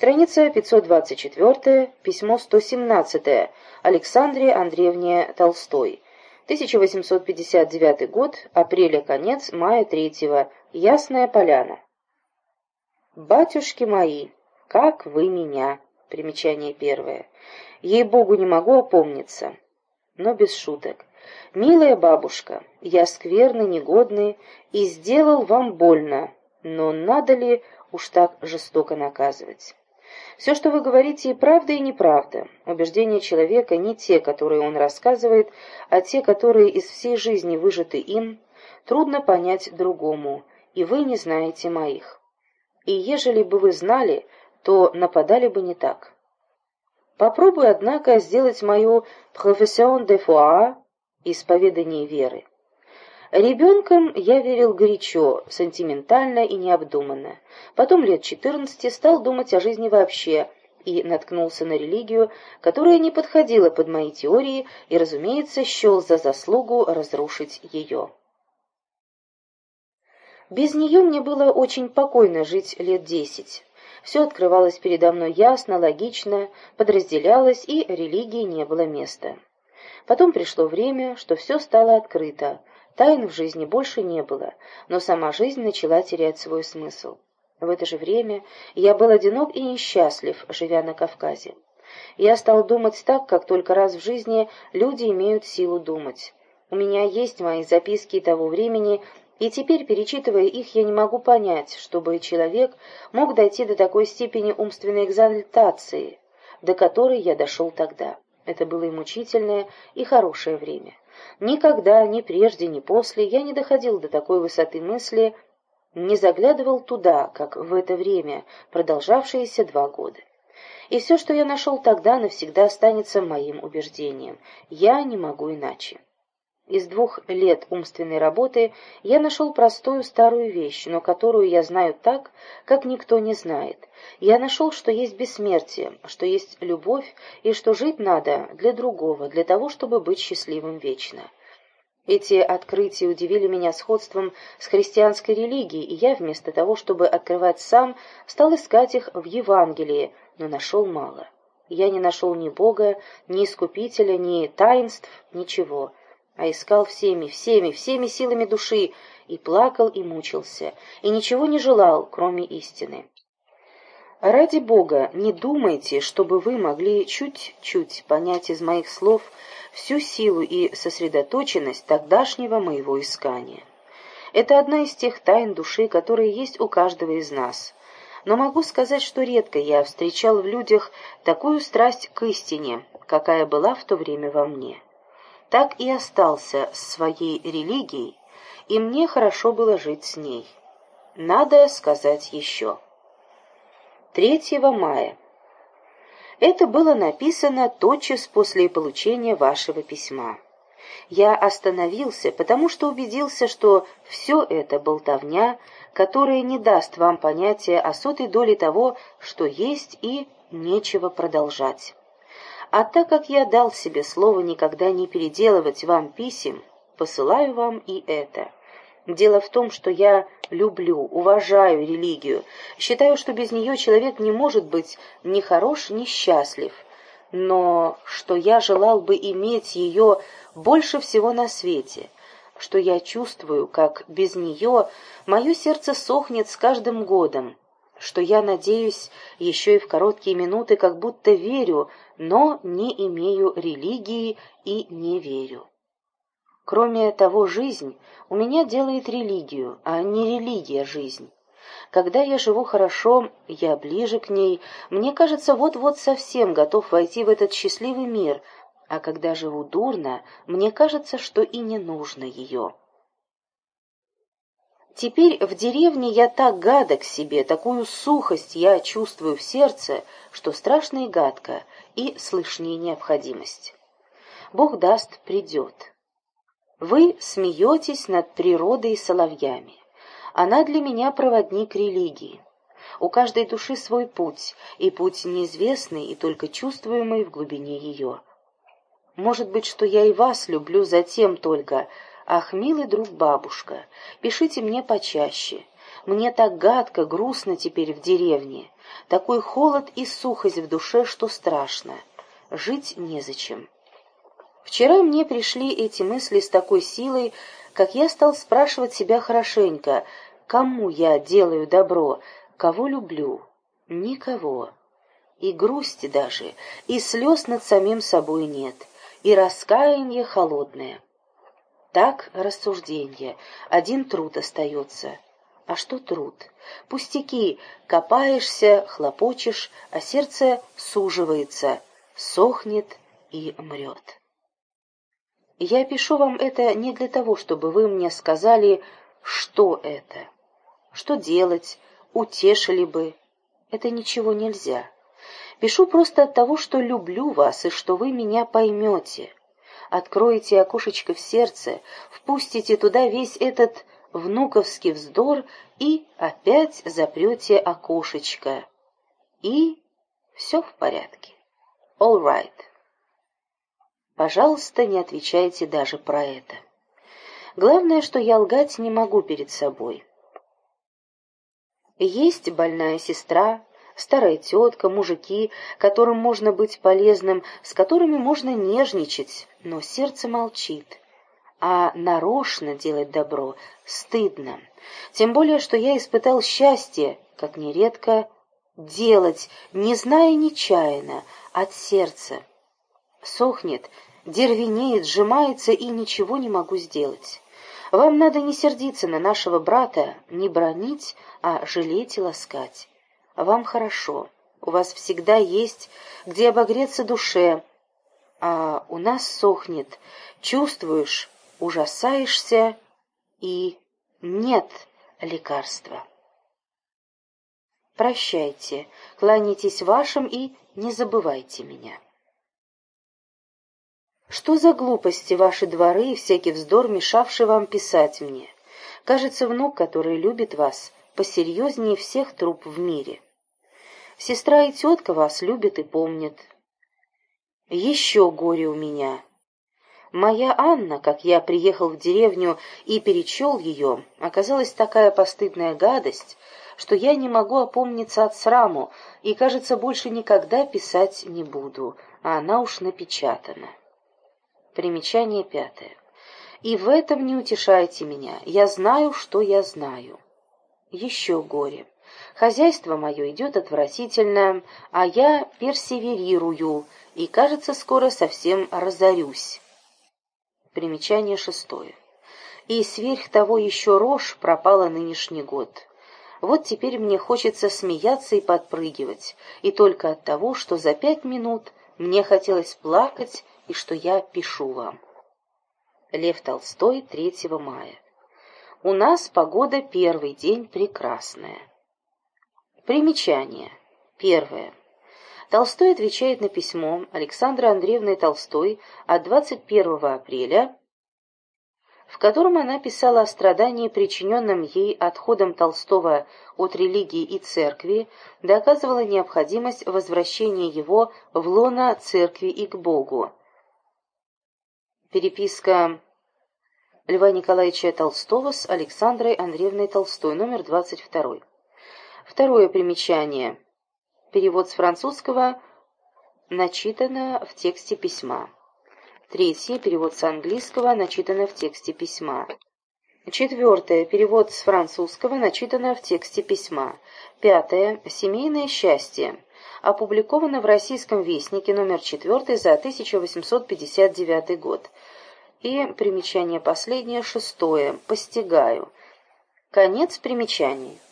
Страница 524, письмо 117 Александре Андреевне Толстой. 1859 год, апреля конец, мая 3 Ясная поляна. «Батюшки мои, как вы меня!» Примечание первое. Ей-богу, не могу опомниться. Но без шуток. «Милая бабушка, я скверный, негодный и сделал вам больно, но надо ли уж так жестоко наказывать?» Все, что вы говорите, и правда, и неправда. Убеждения человека не те, которые он рассказывает, а те, которые из всей жизни выжаты им, трудно понять другому, и вы не знаете моих. И ежели бы вы знали, то нападали бы не так. Попробуй, однако, сделать мою «profession de foi» исповедание веры. Ребенком я верил горячо, сентиментально и необдуманно. Потом лет четырнадцати стал думать о жизни вообще и наткнулся на религию, которая не подходила под мои теории и, разумеется, счел за заслугу разрушить ее. Без нее мне было очень покойно жить лет десять. Все открывалось передо мной ясно, логично, подразделялось, и религии не было места. Потом пришло время, что все стало открыто, Тайн в жизни больше не было, но сама жизнь начала терять свой смысл. В это же время я был одинок и несчастлив, живя на Кавказе. Я стал думать так, как только раз в жизни люди имеют силу думать. У меня есть мои записки того времени, и теперь, перечитывая их, я не могу понять, чтобы человек мог дойти до такой степени умственной экзальтации, до которой я дошел тогда. Это было и мучительное, и хорошее время. Никогда, ни прежде, ни после, я не доходил до такой высоты мысли, не заглядывал туда, как в это время, продолжавшееся два года. И все, что я нашел тогда, навсегда останется моим убеждением. Я не могу иначе. Из двух лет умственной работы я нашел простую старую вещь, но которую я знаю так, как никто не знает. Я нашел, что есть бессмертие, что есть любовь и что жить надо для другого, для того, чтобы быть счастливым вечно. Эти открытия удивили меня сходством с христианской религией, и я, вместо того, чтобы открывать сам, стал искать их в Евангелии, но нашел мало. Я не нашел ни Бога, ни Искупителя, ни таинств, ничего а искал всеми, всеми, всеми силами души, и плакал и мучился, и ничего не желал, кроме истины. Ради Бога, не думайте, чтобы вы могли чуть-чуть понять из моих слов всю силу и сосредоточенность тогдашнего моего искания. Это одна из тех тайн души, которые есть у каждого из нас. Но могу сказать, что редко я встречал в людях такую страсть к истине, какая была в то время во мне так и остался с своей религией, и мне хорошо было жить с ней. Надо сказать еще. 3 мая. Это было написано тотчас после получения вашего письма. Я остановился, потому что убедился, что все это болтовня, которая не даст вам понятия о сотой доле того, что есть и нечего продолжать. А так как я дал себе слово никогда не переделывать вам писем, посылаю вам и это. Дело в том, что я люблю, уважаю религию, считаю, что без нее человек не может быть ни хорош, ни счастлив, но что я желал бы иметь ее больше всего на свете, что я чувствую, как без нее мое сердце сохнет с каждым годом, что я надеюсь еще и в короткие минуты, как будто верю, но не имею религии и не верю. Кроме того, жизнь у меня делает религию, а не религия жизнь. Когда я живу хорошо, я ближе к ней, мне кажется, вот-вот совсем готов войти в этот счастливый мир, а когда живу дурно, мне кажется, что и не нужно ее. Теперь в деревне я так гадок себе, такую сухость я чувствую в сердце, что страшно и гадко, и слышнее необходимость. Бог даст, придет. Вы смеетесь над природой и соловьями. Она для меня проводник религии. У каждой души свой путь, и путь неизвестный, и только чувствуемый в глубине ее. Может быть, что я и вас люблю за тем только, Ах, милый друг бабушка, пишите мне почаще. Мне так гадко, грустно теперь в деревне. Такой холод и сухость в душе, что страшно. Жить незачем. Вчера мне пришли эти мысли с такой силой, как я стал спрашивать себя хорошенько, кому я делаю добро, кого люблю. Никого. И грусти даже, и слез над самим собой нет, и раскаяние холодное. Так рассуждение, один труд остается. А что труд? Пустяки, копаешься, хлопочешь, а сердце суживается, сохнет и мрет. Я пишу вам это не для того, чтобы вы мне сказали, что это, что делать, утешили бы. Это ничего нельзя. Пишу просто от того, что люблю вас и что вы меня поймете. Откроете окошечко в сердце, впустите туда весь этот внуковский вздор и опять запрете окошечко. И все в порядке. All right. Пожалуйста, не отвечайте даже про это. Главное, что я лгать не могу перед собой. Есть больная сестра, старая тетка, мужики, которым можно быть полезным, с которыми можно нежничать, но сердце молчит. А нарочно делать добро стыдно. Тем более, что я испытал счастье, как нередко, делать, не зная нечаянно, от сердца. Сохнет, дервенеет, сжимается, и ничего не могу сделать. Вам надо не сердиться на нашего брата, не бронить, а жалеть и ласкать. Вам хорошо, у вас всегда есть, где обогреться душе, а у нас сохнет, чувствуешь, ужасаешься, и нет лекарства. Прощайте, кланяйтесь вашим и не забывайте меня. Что за глупости ваши дворы и всякий вздор, мешавший вам писать мне? Кажется, внук, который любит вас, посерьезнее всех труп в мире. Сестра и тетка вас любят и помнят. Еще горе у меня. Моя Анна, как я приехал в деревню и перечел ее, оказалась такая постыдная гадость, что я не могу опомниться от сраму и, кажется, больше никогда писать не буду, а она уж напечатана. Примечание пятое. И в этом не утешайте меня. Я знаю, что я знаю. Еще горе. Хозяйство мое идет отвратительно, а я персеверирую и, кажется, скоро совсем разорюсь. Примечание шестое. И сверх того еще рожь пропала нынешний год. Вот теперь мне хочется смеяться и подпрыгивать, и только от того, что за пять минут мне хотелось плакать и что я пишу вам. Лев Толстой, 3 мая. У нас погода первый день прекрасная. Примечание. Первое. Толстой отвечает на письмо Александры Андреевны Толстой от 21 апреля, в котором она писала о страдании, причиненном ей отходом Толстого от религии и церкви, доказывала необходимость возвращения его в лоно церкви и к Богу. Переписка Льва Николаевича Толстого с Александрой Андреевной Толстой, номер 22. Второе примечание. Перевод с французского начитано в тексте письма. Третье. Перевод с английского начитано в тексте письма. Четвертое. Перевод с французского начитано в тексте письма. Пятое. Семейное счастье опубликовано в Российском вестнике номер 4 за 1859 год. И примечание последнее, шестое, постигаю. Конец примечаний.